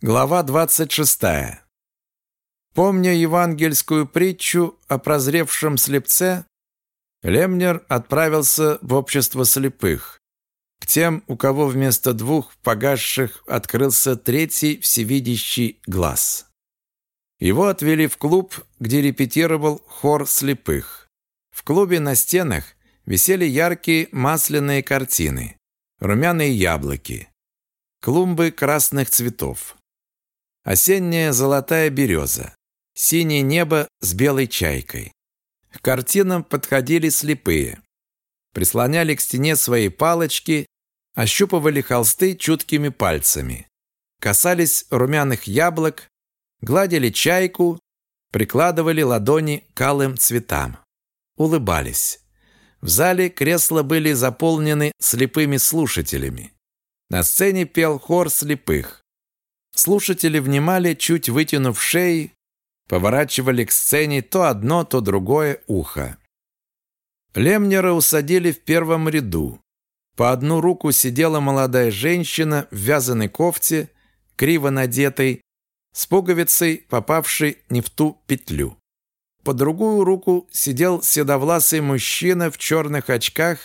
Глава 26. Помня евангельскую притчу о прозревшем слепце, Лемнер отправился в общество слепых, к тем, у кого вместо двух погасших открылся третий всевидящий глаз. Его отвели в клуб, где репетировал хор слепых. В клубе на стенах висели яркие масляные картины, румяные яблоки, клумбы красных цветов. Осенняя золотая береза. Синее небо с белой чайкой. К картинам подходили слепые. Прислоняли к стене свои палочки, ощупывали холсты чуткими пальцами. Касались румяных яблок, гладили чайку, прикладывали ладони к алым цветам. Улыбались. В зале кресла были заполнены слепыми слушателями. На сцене пел хор слепых. Слушатели внимали, чуть вытянув шеи, поворачивали к сцене то одно, то другое ухо. Лемнера усадили в первом ряду. По одну руку сидела молодая женщина в вязаной кофте, криво надетой, с пуговицей, попавшей не в ту петлю. По другую руку сидел седовласый мужчина в черных очках,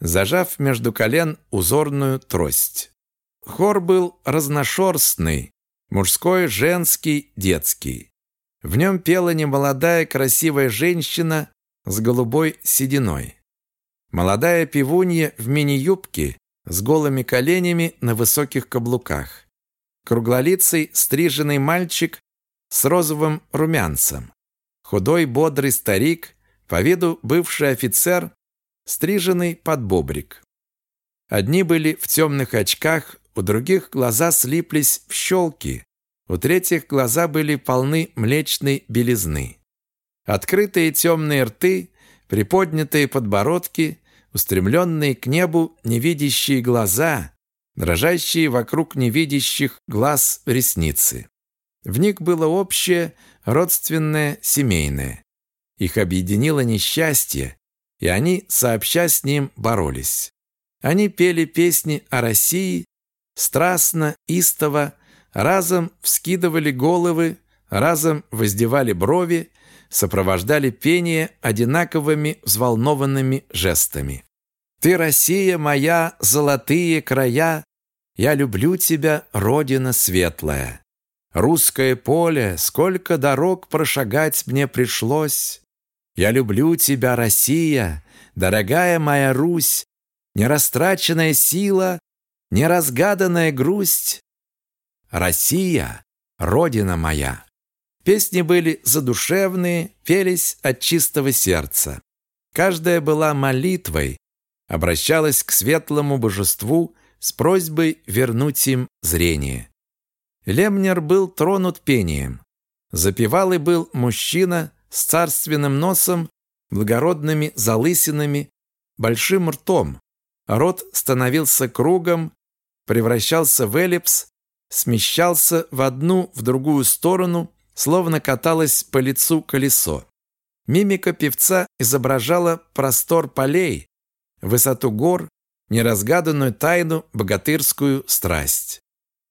зажав между колен узорную трость. Хор был разношерстный, мужской, женский, детский. В нем пела немолодая красивая женщина с голубой сединой. Молодая пивунья в мини-юбке с голыми коленями на высоких каблуках. Круглолицый стриженный мальчик с розовым румянцем. Худой бодрый старик, по виду бывший офицер, стриженный под бобрик. Одни были в темных очках у других глаза слиплись в щелки, у третьих глаза были полны млечной белизны. Открытые темные рты, приподнятые подбородки, устремленные к небу невидящие глаза, дрожащие вокруг невидящих глаз ресницы. В них было общее, родственное, семейное. Их объединило несчастье, и они, сообща с ним, боролись. Они пели песни о России страстно, истово, разом вскидывали головы, разом воздевали брови, сопровождали пение одинаковыми взволнованными жестами. «Ты, Россия моя, золотые края, я люблю тебя, Родина светлая. Русское поле, сколько дорог прошагать мне пришлось. Я люблю тебя, Россия, дорогая моя Русь, нерастраченная сила, неразгаданная грусть. Россия, родина моя. Песни были задушевные, пелись от чистого сердца. Каждая была молитвой, обращалась к светлому божеству с просьбой вернуть им зрение. Лемнер был тронут пением. Запевалый был мужчина с царственным носом, благородными залысинами, большим ртом. Рот становился кругом, превращался в эллипс, смещался в одну, в другую сторону, словно каталось по лицу колесо. Мимика певца изображала простор полей, высоту гор, неразгаданную тайну, богатырскую страсть.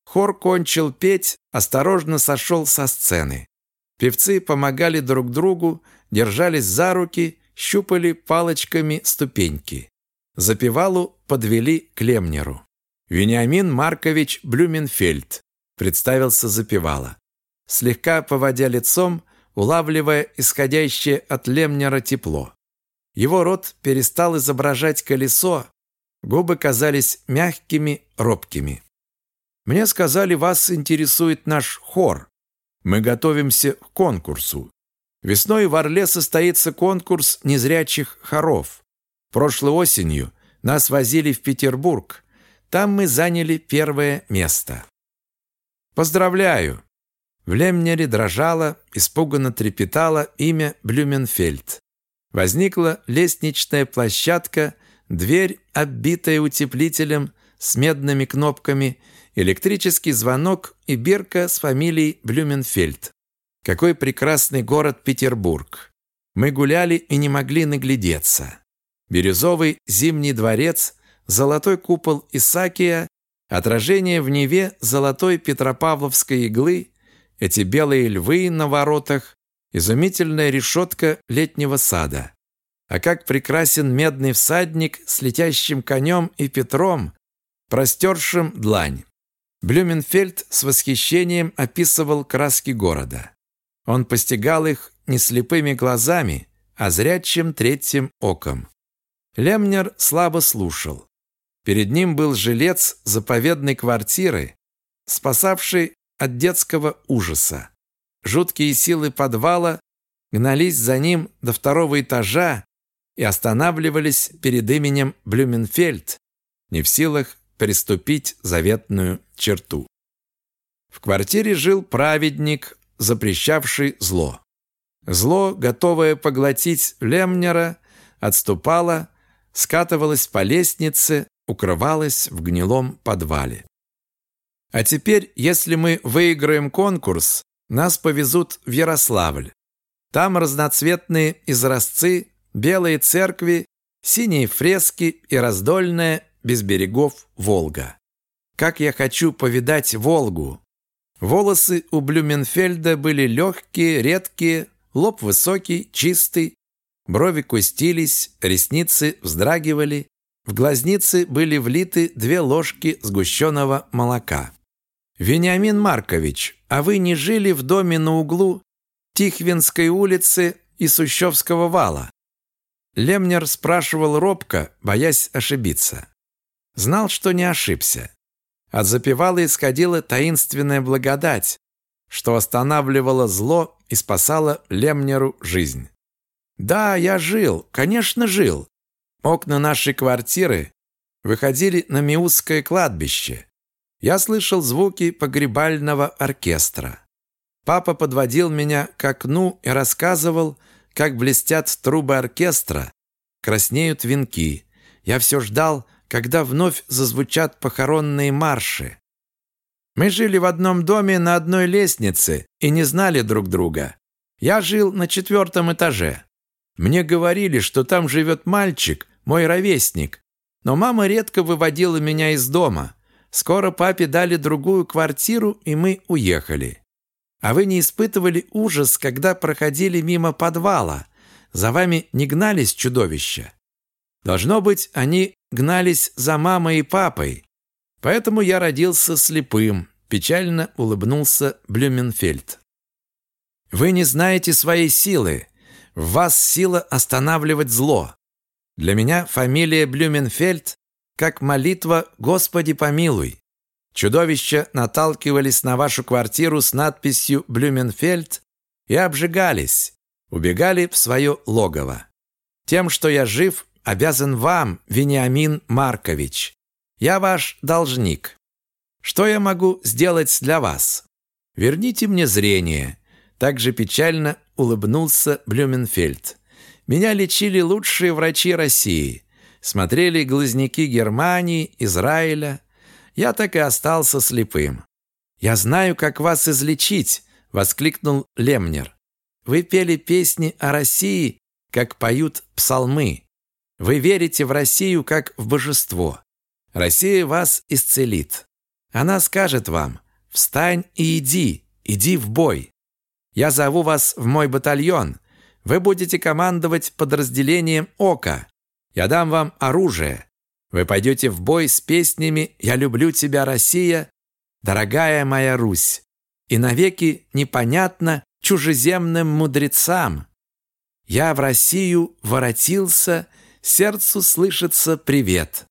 Хор кончил петь, осторожно сошел со сцены. Певцы помогали друг другу, держались за руки, щупали палочками ступеньки. Запевалу подвели к Лемнеру. Вениамин Маркович Блюменфельд представился запевала. Слегка поводя лицом, улавливая исходящее от Лемнера тепло. Его рот перестал изображать колесо, губы казались мягкими, робкими. «Мне сказали, вас интересует наш хор. Мы готовимся к конкурсу. Весной в Орле состоится конкурс незрячих хоров. Прошлой осенью нас возили в Петербург. Там мы заняли первое место. Поздравляю! В Лемнере дрожало, испуганно трепетало имя Блюменфельд. Возникла лестничная площадка, дверь, оббитая утеплителем с медными кнопками, электрический звонок и бирка с фамилией Блюменфельд. Какой прекрасный город Петербург! Мы гуляли и не могли наглядеться. Бирюзовый зимний дворец – золотой купол Исакия, Отражение в Неве золотой Петропавловской иглы, эти белые львы на воротах, изумительная решетка летнего сада. А как прекрасен медный всадник с летящим конем и Петром, простершим длань. Блюменфельд с восхищением описывал краски города. Он постигал их не слепыми глазами, а зрячим третьим оком. Лемнер слабо слушал. Перед ним был жилец заповедной квартиры, спасавший от детского ужаса. Жуткие силы подвала гнались за ним до второго этажа и останавливались перед именем Блюменфельд, не в силах приступить заветную черту. В квартире жил праведник, запрещавший зло. Зло, готовое поглотить Лемнера, отступало, скатывалось по лестнице, укрывалось в гнилом подвале. А теперь, если мы выиграем конкурс, нас повезут в Ярославль. Там разноцветные изразцы, белые церкви, синие фрески и раздольная без берегов Волга. Как я хочу повидать Волгу! Волосы у Блюменфельда были легкие, редкие, лоб высокий, чистый, брови кустились, ресницы вздрагивали, в глазницы были влиты две ложки сгущенного молока. «Вениамин Маркович, а вы не жили в доме на углу Тихвинской улицы и Сущевского вала?» Лемнер спрашивал робко, боясь ошибиться. Знал, что не ошибся. От запевала исходила таинственная благодать, что останавливало зло и спасало Лемнеру жизнь. «Да, я жил, конечно, жил. Окна нашей квартиры выходили на Миусское кладбище. Я слышал звуки погребального оркестра. Папа подводил меня к окну и рассказывал, как блестят трубы оркестра, краснеют венки. Я все ждал, когда вновь зазвучат похоронные марши. Мы жили в одном доме на одной лестнице и не знали друг друга. Я жил на четвертом этаже. Мне говорили, что там живет мальчик, мой ровесник. Но мама редко выводила меня из дома. Скоро папе дали другую квартиру, и мы уехали. А вы не испытывали ужас, когда проходили мимо подвала? За вами не гнались чудовища? Должно быть, они гнались за мамой и папой. Поэтому я родился слепым, печально улыбнулся Блюменфельд. Вы не знаете своей силы. В вас сила останавливать зло. Для меня фамилия Блюменфельд как молитва «Господи помилуй». Чудовища наталкивались на вашу квартиру с надписью «Блюменфельд» и обжигались, убегали в свое логово. Тем, что я жив, обязан вам, Вениамин Маркович. Я ваш должник. Что я могу сделать для вас? Верните мне зрение. Также печально улыбнулся Блюменфельд. Меня лечили лучшие врачи России. Смотрели глазняки Германии, Израиля. Я так и остался слепым. «Я знаю, как вас излечить!» — воскликнул Лемнер. «Вы пели песни о России, как поют псалмы. Вы верите в Россию, как в божество. Россия вас исцелит. Она скажет вам «Встань и иди, иди в бой». Я зову вас в мой батальон. Вы будете командовать подразделением «Ока». Я дам вам оружие. Вы пойдете в бой с песнями «Я люблю тебя, Россия», «Дорогая моя Русь» и навеки непонятно чужеземным мудрецам. Я в Россию воротился, сердцу слышится привет.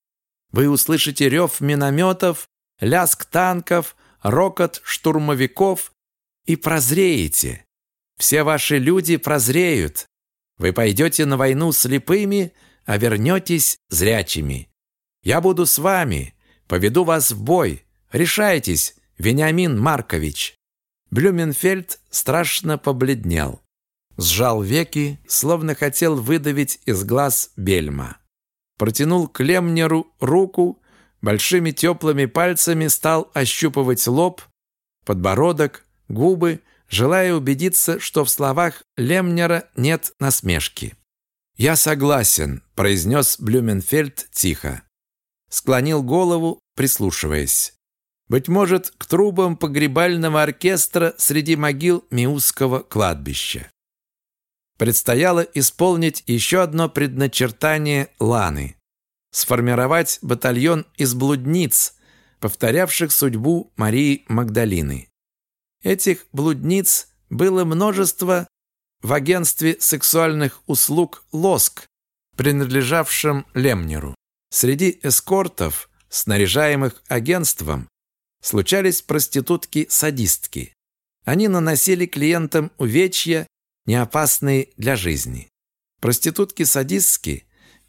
Вы услышите рев минометов, ляск танков, рокот штурмовиков и прозреете. Все ваши люди прозреют. Вы пойдете на войну слепыми, а вернетесь зрячими. Я буду с вами, поведу вас в бой. Решайтесь, Вениамин Маркович». Блюменфельд страшно побледнел. Сжал веки, словно хотел выдавить из глаз бельма. Протянул к руку, большими теплыми пальцами стал ощупывать лоб, подбородок, губы, желая убедиться, что в словах Лемнера нет насмешки. «Я согласен», – произнес Блюменфельд тихо. Склонил голову, прислушиваясь. Быть может, к трубам погребального оркестра среди могил Миусского кладбища. Предстояло исполнить еще одно предначертание Ланы – сформировать батальон из блудниц, повторявших судьбу Марии Магдалины. Этих блудниц было множество в агентстве сексуальных услуг «Лоск», принадлежавшем Лемнеру. Среди эскортов, снаряжаемых агентством, случались проститутки-садистки. Они наносили клиентам увечья, не опасные для жизни. Проститутки-садистки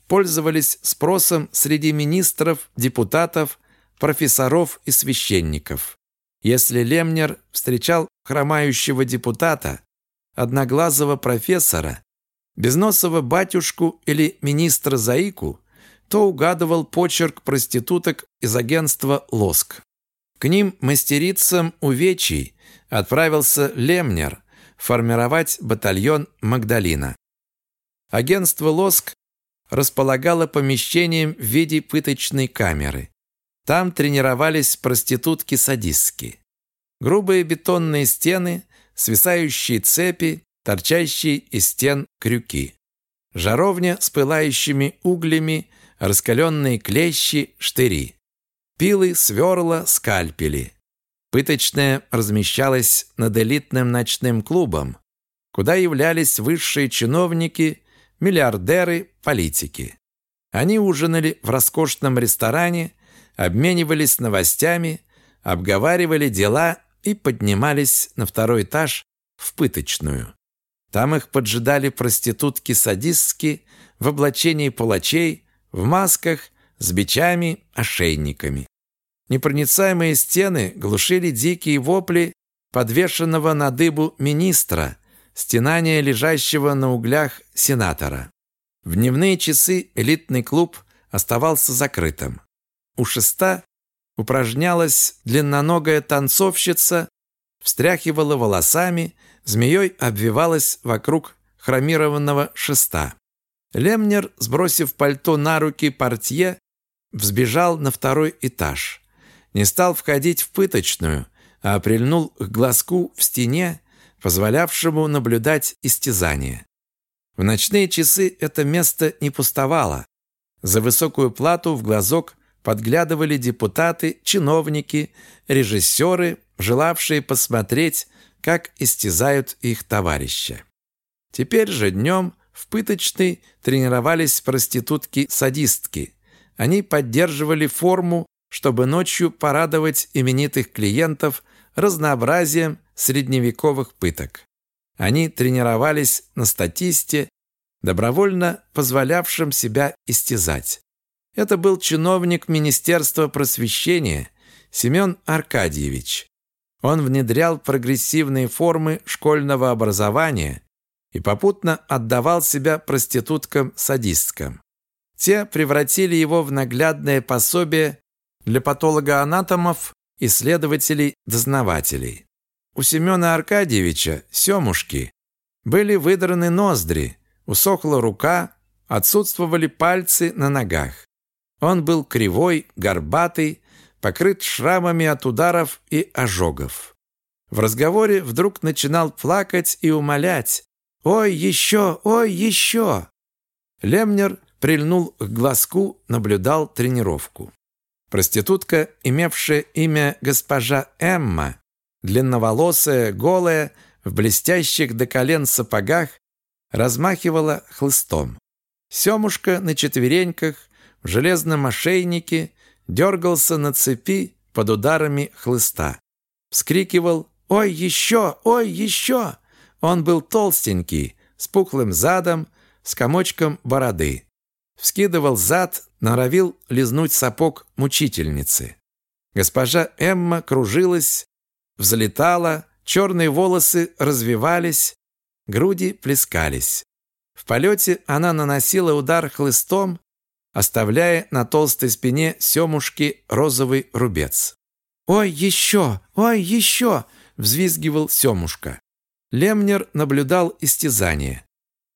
пользовались спросом среди министров, депутатов, профессоров и священников. Если Лемнер встречал хромающего депутата, одноглазого профессора, безносого батюшку или министра Заику, то угадывал почерк проституток из агентства «Лоск». К ним мастерицам увечий отправился Лемнер формировать батальон «Магдалина». Агентство «Лоск» располагало помещением в виде пыточной камеры. Там тренировались проститутки-садистки. Грубые бетонные стены, свисающие цепи, торчащие из стен крюки. Жаровня с пылающими углями, раскаленные клещи, штыри. Пилы, сверла, скальпели. Пыточная размещалась над элитным ночным клубом, куда являлись высшие чиновники, миллиардеры, политики. Они ужинали в роскошном ресторане, обменивались новостями, обговаривали дела и поднимались на второй этаж в пыточную. Там их поджидали проститутки-садистки в облачении палачей, в масках, с бичами, ошейниками. Непроницаемые стены глушили дикие вопли подвешенного на дыбу министра, стенания лежащего на углях сенатора. В дневные часы элитный клуб оставался закрытым. У шеста упражнялась длинноногая танцовщица, встряхивала волосами, змеей обвивалась вокруг хромированного шеста. Лемнер, сбросив пальто на руки портье, взбежал на второй этаж. Не стал входить в пыточную, а прильнул к глазку в стене, позволявшему наблюдать истязание. В ночные часы это место не пустовало. За высокую плату в глазок подглядывали депутаты, чиновники, режиссеры, желавшие посмотреть, как истязают их товарища. Теперь же днем в пыточной тренировались проститутки-садистки. Они поддерживали форму, чтобы ночью порадовать именитых клиентов разнообразием средневековых пыток. Они тренировались на статисте, добровольно позволявшем себя истязать. Это был чиновник Министерства просвещения Семен Аркадьевич. Он внедрял прогрессивные формы школьного образования и попутно отдавал себя проституткам-садисткам. Те превратили его в наглядное пособие для патологоанатомов, исследователей, дознавателей. У Семена Аркадьевича, Семушки, были выдраны ноздри, усохла рука, отсутствовали пальцы на ногах. Он был кривой, горбатый, покрыт шрамами от ударов и ожогов. В разговоре вдруг начинал плакать и умолять «Ой, еще! Ой, еще!» Лемнер прильнул к глазку, наблюдал тренировку. Проститутка, имевшая имя госпожа Эмма, длинноволосая, голая, в блестящих до колен сапогах, размахивала хлыстом. Семушка на четвереньках в железном ошейнике, дергался на цепи под ударами хлыста. Вскрикивал «Ой, еще! Ой, еще!» Он был толстенький, с пухлым задом, с комочком бороды. Вскидывал зад, норовил лизнуть сапог мучительницы. Госпожа Эмма кружилась, взлетала, черные волосы развивались, груди плескались. В полете она наносила удар хлыстом, оставляя на толстой спине Семушки розовый рубец. «Ой, еще! Ой, еще!» – взвизгивал Семушка. Лемнер наблюдал истязание.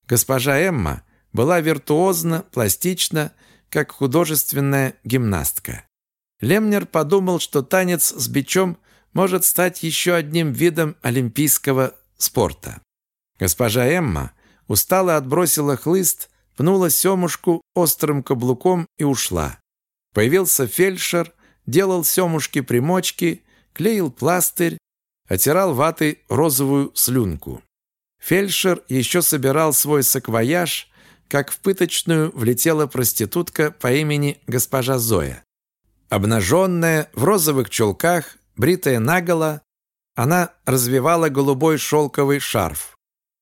Госпожа Эмма была виртуозна, пластична, как художественная гимнастка. Лемнер подумал, что танец с бичом может стать еще одним видом олимпийского спорта. Госпожа Эмма устало отбросила хлыст, пнула семушку острым каблуком и ушла. Появился фельдшер, делал семушки примочки, клеил пластырь, отирал ватой розовую слюнку. Фельдшер еще собирал свой саквояж, как в пыточную влетела проститутка по имени госпожа Зоя. Обнаженная, в розовых чулках, бритая наголо, она развивала голубой шелковый шарф.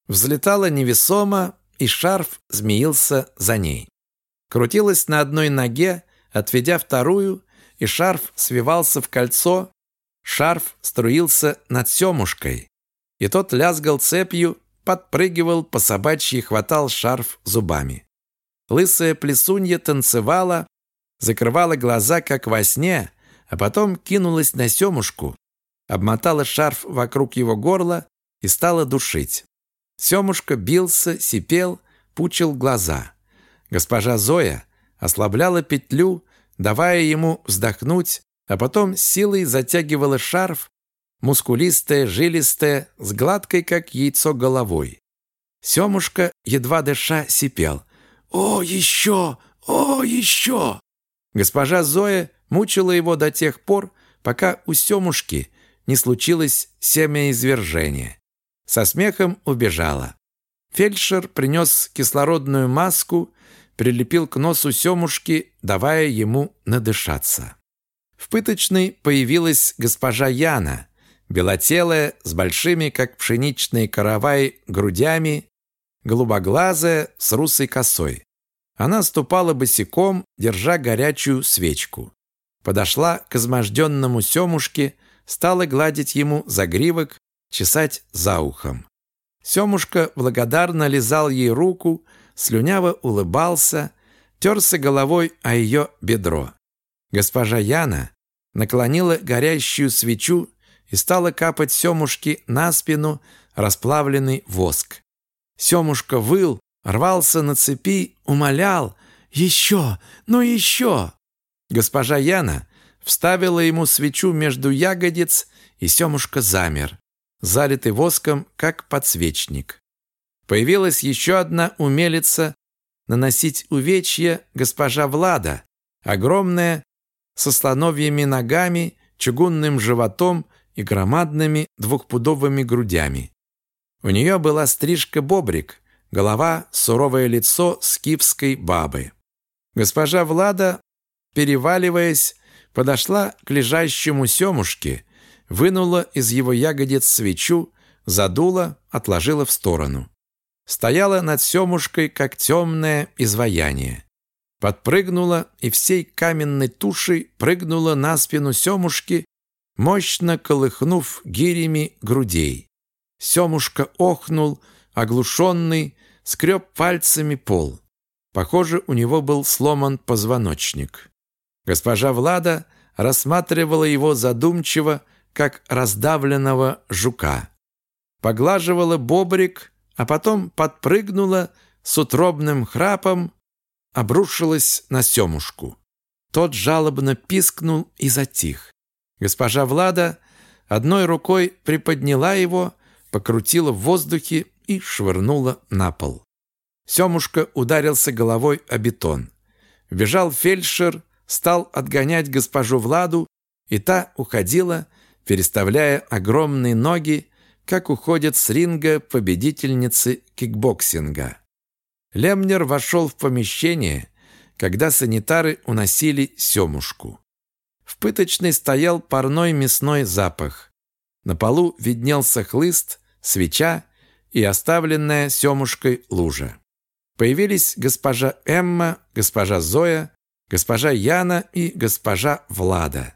Взлетала невесомо, и шарф змеился за ней. Крутилась на одной ноге, отведя вторую, и шарф свивался в кольцо, шарф струился над семушкой. И тот лязгал цепью, подпрыгивал по собачьи, хватал шарф зубами. Лысая плесунья танцевала, закрывала глаза, как во сне, а потом кинулась на Семушку, обмотала шарф вокруг его горла и стала душить. Семушка бился, сипел, пучил глаза. Госпожа Зоя ослабляла петлю, давая ему вздохнуть, а потом силой затягивала шарф, мускулистая, жилистая, с гладкой, как яйцо, головой. Семушка, едва дыша, сипел. «О, еще! О, еще!» Госпожа Зоя мучила его до тех пор, пока у Семушки не случилось семяизвержение. Со смехом убежала. Фельдшер принес кислородную маску, прилепил к носу Семушки, давая ему надышаться. В пыточной появилась госпожа Яна, белотелая, с большими, как пшеничные каравай, грудями, голубоглазая, с русой косой. Она ступала босиком, держа горячую свечку. Подошла к изможденному Семушке, стала гладить ему загривок, чесать за ухом. Семушка благодарно лизал ей руку, слюняво улыбался, терся головой о ее бедро. Госпожа Яна наклонила горящую свечу и стала капать Семушке на спину расплавленный воск. Семушка выл, рвался на цепи, умолял «Еще! Ну еще!» Госпожа Яна вставила ему свечу между ягодиц, и Семушка замер, залитый воском, как подсвечник. Появилась еще одна умелица наносить увечья госпожа Влада, огромная, со слоновьими ногами, чугунным животом и громадными двухпудовыми грудями. У нее была стрижка-бобрик, голова, суровое лицо скифской бабы. Госпожа Влада, переваливаясь, подошла к лежащему семушке, вынула из его ягодиц свечу, задула, отложила в сторону. Стояла над семушкой, как темное изваяние. Подпрыгнула и всей каменной тушей прыгнула на спину семушки, мощно колыхнув гирями грудей. Семушка охнул, оглушенный, скреб пальцами пол. Похоже, у него был сломан позвоночник. Госпожа Влада рассматривала его задумчиво, как раздавленного жука. Поглаживала бобрик, а потом подпрыгнула с утробным храпом, обрушилась на Семушку. Тот жалобно пискнул и затих. Госпожа Влада одной рукой приподняла его, покрутила в воздухе и швырнула на пол. Семушка ударился головой о бетон. Бежал фельдшер, стал отгонять госпожу Владу, и та уходила, переставляя огромные ноги, как уходят с ринга победительницы кикбоксинга. Лемнер вошел в помещение, когда санитары уносили Семушку. В пыточной стоял парной мясной запах. На полу виднелся хлыст, свеча и оставленная Семушкой лужа. Появились госпожа Эмма, госпожа Зоя, госпожа Яна и госпожа Влада.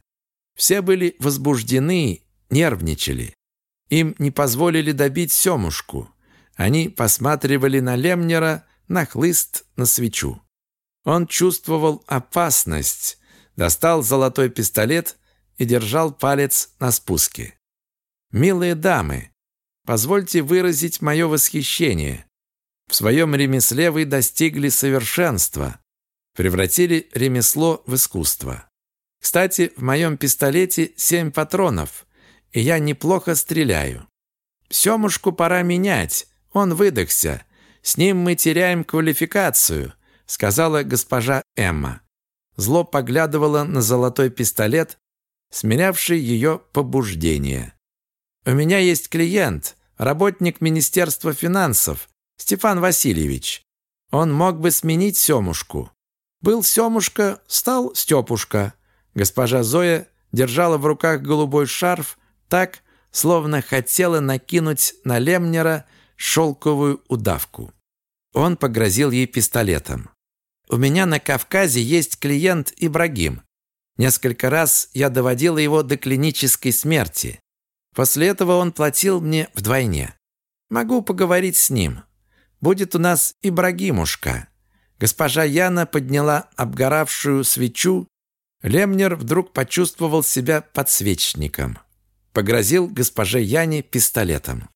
Все были возбуждены, нервничали. Им не позволили добить Семушку. Они посматривали на Лемнера, на хлыст, на свечу. Он чувствовал опасность, достал золотой пистолет и держал палец на спуске. «Милые дамы, позвольте выразить мое восхищение. В своем ремесле вы достигли совершенства, превратили ремесло в искусство. Кстати, в моем пистолете семь патронов, и я неплохо стреляю. Семушку пора менять, он выдохся. С ним мы теряем квалификацию, сказала госпожа Эмма. Зло поглядывала на золотой пистолет, сменявший ее побуждение. «У меня есть клиент, работник Министерства финансов, Стефан Васильевич. Он мог бы сменить Семушку. Был Семушка, стал Степушка. Госпожа Зоя держала в руках голубой шарф так, словно хотела накинуть на Лемнера шелковую удавку. Он погрозил ей пистолетом. «У меня на Кавказе есть клиент Ибрагим. Несколько раз я доводила его до клинической смерти. После этого он платил мне вдвойне. Могу поговорить с ним. Будет у нас Ибрагимушка». Госпожа Яна подняла обгоравшую свечу. Лемнер вдруг почувствовал себя подсвечником. Погрозил госпоже Яне пистолетом.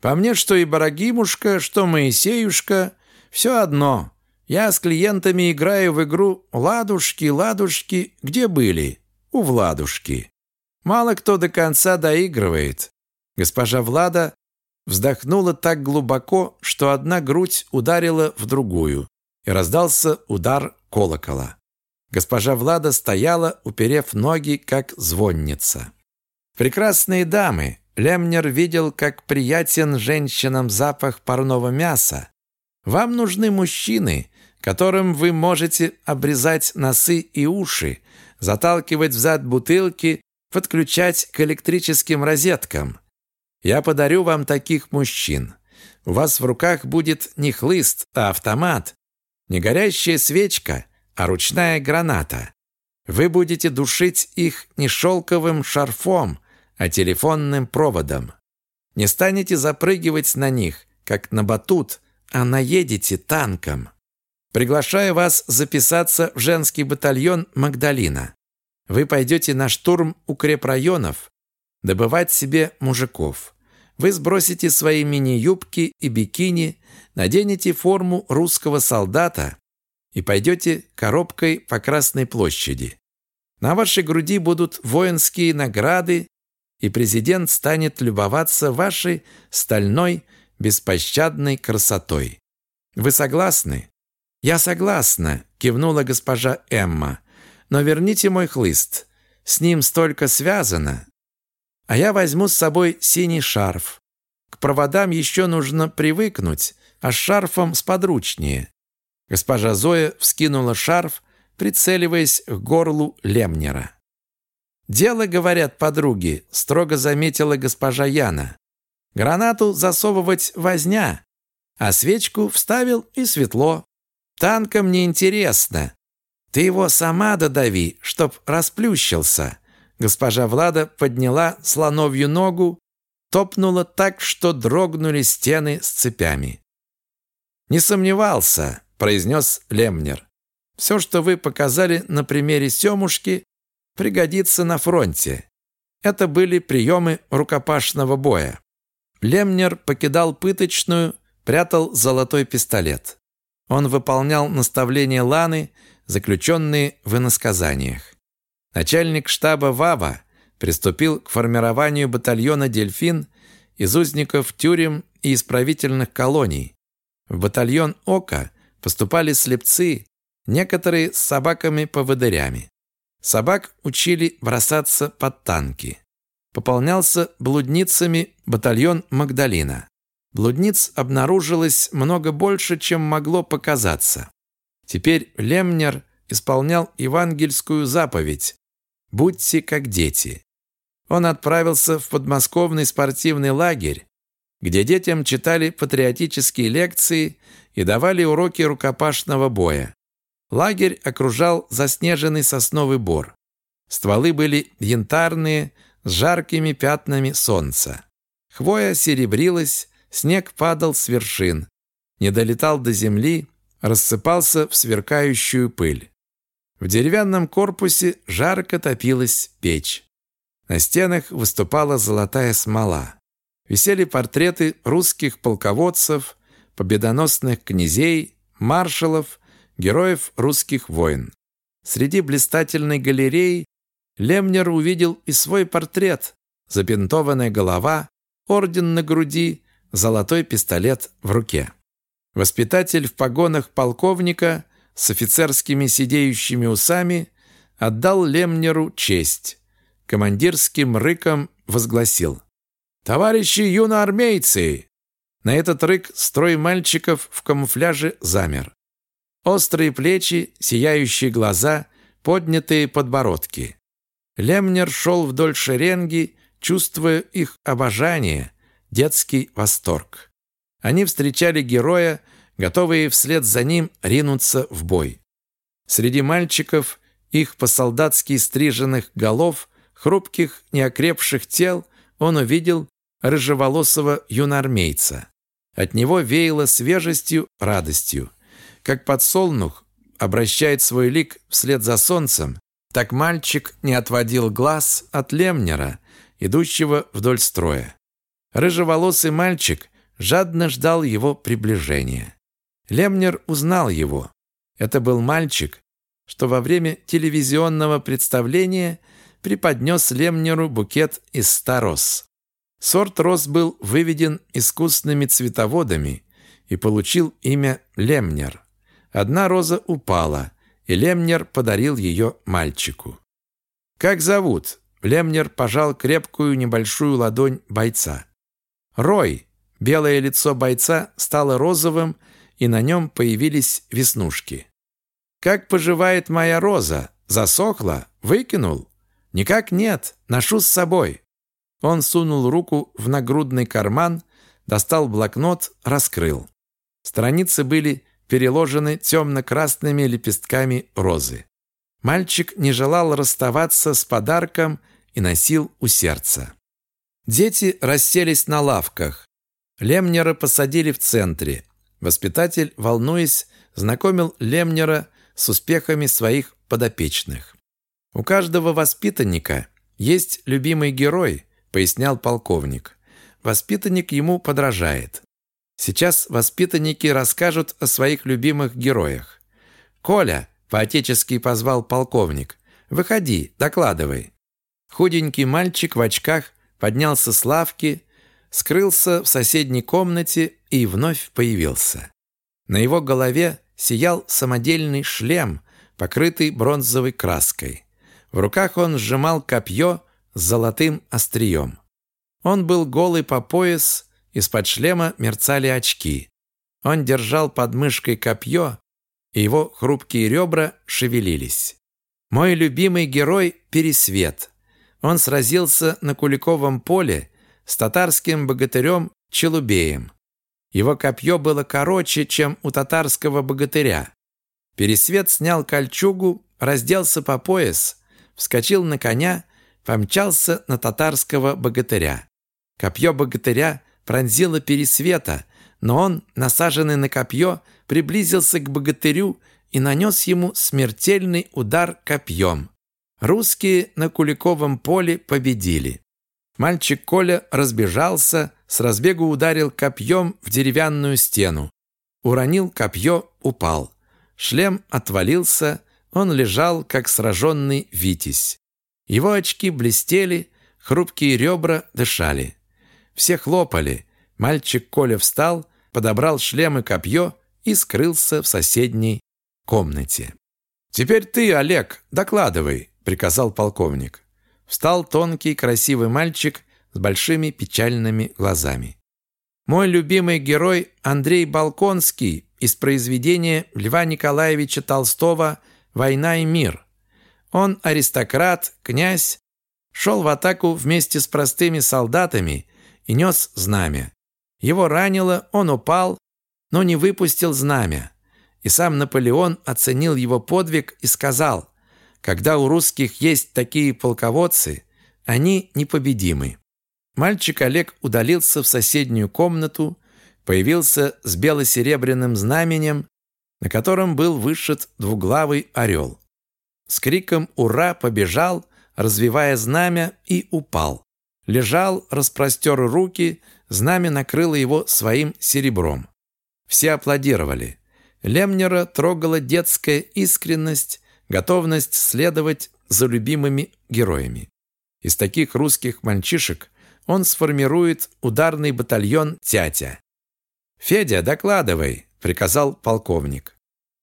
«По мне, что Ибрагимушка, что Моисеюшка, все одно. Я с клиентами играю в игру «Ладушки, ладушки, где были?» У Владушки. Мало кто до конца доигрывает. Госпожа Влада вздохнула так глубоко, что одна грудь ударила в другую, и раздался удар колокола. Госпожа Влада стояла, уперев ноги, как звонница. «Прекрасные дамы!» Лемнер видел, как приятен женщинам запах парного мяса. «Вам нужны мужчины, которым вы можете обрезать носы и уши, заталкивать в зад бутылки подключать к электрическим розеткам. Я подарю вам таких мужчин. У вас в руках будет не хлыст, а автомат, не горящая свечка, а ручная граната. Вы будете душить их не шелковым шарфом, а телефонным проводом. Не станете запрыгивать на них, как на батут, а наедете танком. Приглашаю вас записаться в женский батальон «Магдалина». Вы пойдете на штурм укрепрайонов, добывать себе мужиков. Вы сбросите свои мини-юбки и бикини, наденете форму русского солдата и пойдете коробкой по Красной площади. На вашей груди будут воинские награды, и президент станет любоваться вашей стальной, беспощадной красотой. Вы согласны? Я согласна, кивнула госпожа Эмма. Но верните мой хлыст. С ним столько связано. А я возьму с собой синий шарф. К проводам еще нужно привыкнуть, а с шарфом сподручнее. Госпожа Зоя вскинула шарф, прицеливаясь к горлу Лемнера. «Дело, говорят подруги», — строго заметила госпожа Яна. «Гранату засовывать возня, а свечку вставил и светло. Танкам неинтересно. Ты его сама додави, чтоб расплющился». Госпожа Влада подняла слоновью ногу, топнула так, что дрогнули стены с цепями. «Не сомневался», — произнес Лемнер. «Все, что вы показали на примере Семушки, пригодится на фронте. Это были приемы рукопашного боя». Лемнер покидал пыточную, прятал золотой пистолет. Он выполнял наставления Ланы, заключенные в иносказаниях. Начальник штаба ВАВА приступил к формированию батальона «Дельфин» из узников тюрем и исправительных колоний. В батальон «Ока» поступали слепцы, некоторые с собаками-поводырями. Собак учили бросаться под танки. Пополнялся блудницами батальон «Магдалина». Блудниц обнаружилось много больше, чем могло показаться. Теперь Лемнер исполнял евангельскую заповедь «Будьте как дети». Он отправился в подмосковный спортивный лагерь, где детям читали патриотические лекции и давали уроки рукопашного боя. Лагерь окружал заснеженный сосновый бор. Стволы были янтарные, с жаркими пятнами солнца. Хвоя серебрилась, снег падал с вершин, не долетал до земли, рассыпался в сверкающую пыль. В деревянном корпусе жарко топилась печь. На стенах выступала золотая смола. Висели портреты русских полководцев, победоносных князей, маршалов, героев русских войн. Среди блистательной галереи Лемнер увидел и свой портрет. Запинтованная голова, орден на груди, золотой пистолет в руке. Воспитатель в погонах полковника с офицерскими сидеющими усами отдал Лемнеру честь. Командирским рыком возгласил «Товарищи юноармейцы!» На этот рык строй мальчиков в камуфляже замер. Острые плечи, сияющие глаза, поднятые подбородки. Лемнер шел вдоль шеренги, чувствуя их обожание, детский восторг. Они встречали героя, готовые вслед за ним ринуться в бой. Среди мальчиков, их по-солдатски стриженных голов, хрупких, неокрепших тел, он увидел рыжеволосого юноармейца. От него веяло свежестью, радостью. Как подсолнух обращает свой лик вслед за солнцем, так мальчик не отводил глаз от Лемнера, идущего вдоль строя. Рыжеволосый мальчик жадно ждал его приближения. Лемнер узнал его. Это был мальчик, что во время телевизионного представления преподнес Лемнеру букет из ста роз. Сорт роз был выведен искусными цветоводами и получил имя Лемнер. Одна роза упала, и Лемнер подарил ее мальчику. «Как зовут?» Лемнер пожал крепкую небольшую ладонь бойца. «Рой!» Белое лицо бойца стало розовым, и на нем появились веснушки. «Как поживает моя роза? Засохла? Выкинул?» «Никак нет. Ношу с собой». Он сунул руку в нагрудный карман, достал блокнот, раскрыл. Страницы были переложены темно-красными лепестками розы. Мальчик не желал расставаться с подарком и носил у сердца. Дети расселись на лавках. Лемнера посадили в центре. Воспитатель, волнуясь, знакомил Лемнера с успехами своих подопечных. «У каждого воспитанника есть любимый герой», пояснял полковник. Воспитанник ему подражает. Сейчас воспитанники расскажут о своих любимых героях. «Коля!» – поотечески позвал полковник. «Выходи, докладывай». Худенький мальчик в очках поднялся с лавки, скрылся в соседней комнате и вновь появился. На его голове сиял самодельный шлем, покрытый бронзовой краской. В руках он сжимал копье с золотым острием. Он был голый по пояс, из-под шлема мерцали очки. Он держал под мышкой копье, и его хрупкие ребра шевелились. Мой любимый герой – Пересвет. Он сразился на Куликовом поле с татарским богатырем Челубеем. Его копье было короче, чем у татарского богатыря. Пересвет снял кольчугу, разделся по пояс, вскочил на коня, помчался на татарского богатыря. Копье богатыря пронзило Пересвета, но он, насаженный на копье, приблизился к богатырю и нанес ему смертельный удар копьем. Русские на Куликовом поле победили. Мальчик Коля разбежался, с разбегу ударил копьем в деревянную стену. Уронил копье, упал. Шлем отвалился, он лежал, как сраженный витязь. Его очки блестели, хрупкие ребра дышали. Все хлопали. Мальчик Коля встал, подобрал шлем и копье и скрылся в соседней комнате. «Теперь ты, Олег, докладывай», — приказал полковник. Встал тонкий, красивый мальчик с большими печальными глазами. Мой любимый герой Андрей Балконский из произведения Льва Николаевича Толстого «Война и мир». Он аристократ, князь, шел в атаку вместе с простыми солдатами и нес знамя. Его ранило, он упал, но не выпустил знамя. И сам Наполеон оценил его подвиг и сказал, когда у русских есть такие полководцы, они непобедимы. Мальчик Олег удалился в соседнюю комнату, появился с бело-серебряным знаменем, на котором был вышит двуглавый орел. С криком «Ура!» побежал, развивая знамя, и упал. Лежал, распростер руки, знамя накрыло его своим серебром. Все аплодировали. Лемнера трогала детская искренность, готовность следовать за любимыми героями. Из таких русских мальчишек он сформирует ударный батальон «Тятя». «Федя, докладывай», — приказал полковник.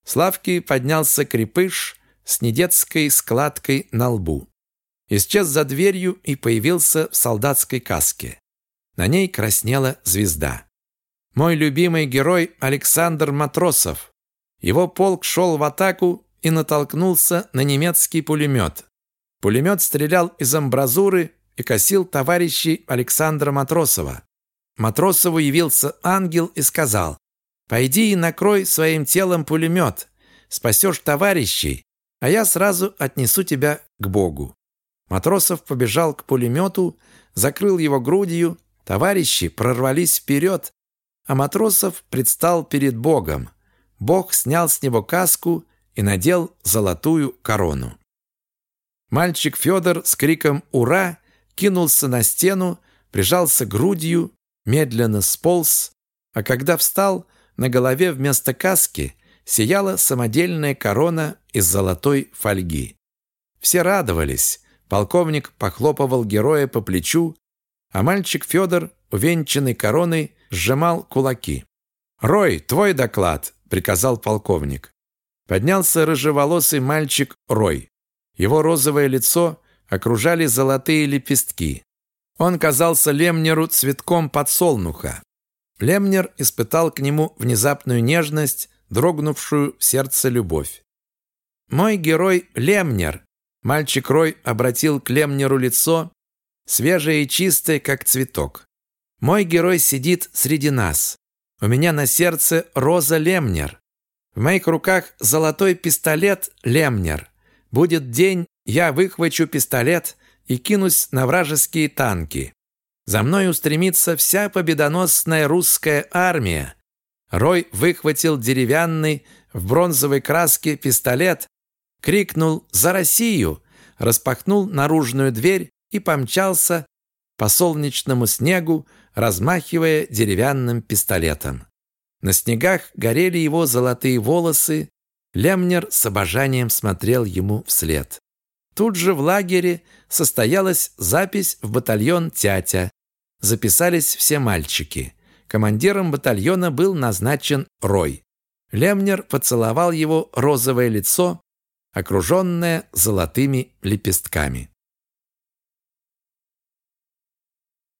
Славки поднялся крепыш с недетской складкой на лбу. Исчез за дверью и появился в солдатской каске. На ней краснела звезда. Мой любимый герой Александр Матросов. Его полк шел в атаку и натолкнулся на немецкий пулемет. Пулемет стрелял из амбразуры и косил товарищей Александра Матросова. Матросову явился ангел и сказал, «Пойди и накрой своим телом пулемет, спасешь товарищей, а я сразу отнесу тебя к Богу». Матросов побежал к пулемету, закрыл его грудью, товарищи прорвались вперед, а Матросов предстал перед Богом. Бог снял с него каску и надел золотую корону. Мальчик Федор с криком «Ура!» кинулся на стену, прижался грудью, медленно сполз, а когда встал, на голове вместо каски сияла самодельная корона из золотой фольги. Все радовались. Полковник похлопывал героя по плечу, а мальчик Федор, увенчанный короной, сжимал кулаки. «Рой, твой доклад!» — приказал полковник. Поднялся рыжеволосый мальчик Рой. Его розовое лицо окружали золотые лепестки. Он казался Лемнеру цветком подсолнуха. Лемнер испытал к нему внезапную нежность, дрогнувшую в сердце любовь. «Мой герой Лемнер!» Мальчик Рой обратил к Лемнеру лицо, свежее и чистое, как цветок. «Мой герой сидит среди нас. У меня на сердце роза Лемнер. В моих руках золотой пистолет Лемнер. Будет день, я выхвачу пистолет и кинусь на вражеские танки. За мной устремится вся победоносная русская армия. Рой выхватил деревянный в бронзовой краске пистолет, крикнул «За Россию!», распахнул наружную дверь и помчался по солнечному снегу, размахивая деревянным пистолетом. На снегах горели его золотые волосы, Лемнер с обожанием смотрел ему вслед. Тут же в лагере состоялась запись в батальон «Тятя». Записались все мальчики. Командиром батальона был назначен Рой. Лемнер поцеловал его розовое лицо, окруженное золотыми лепестками.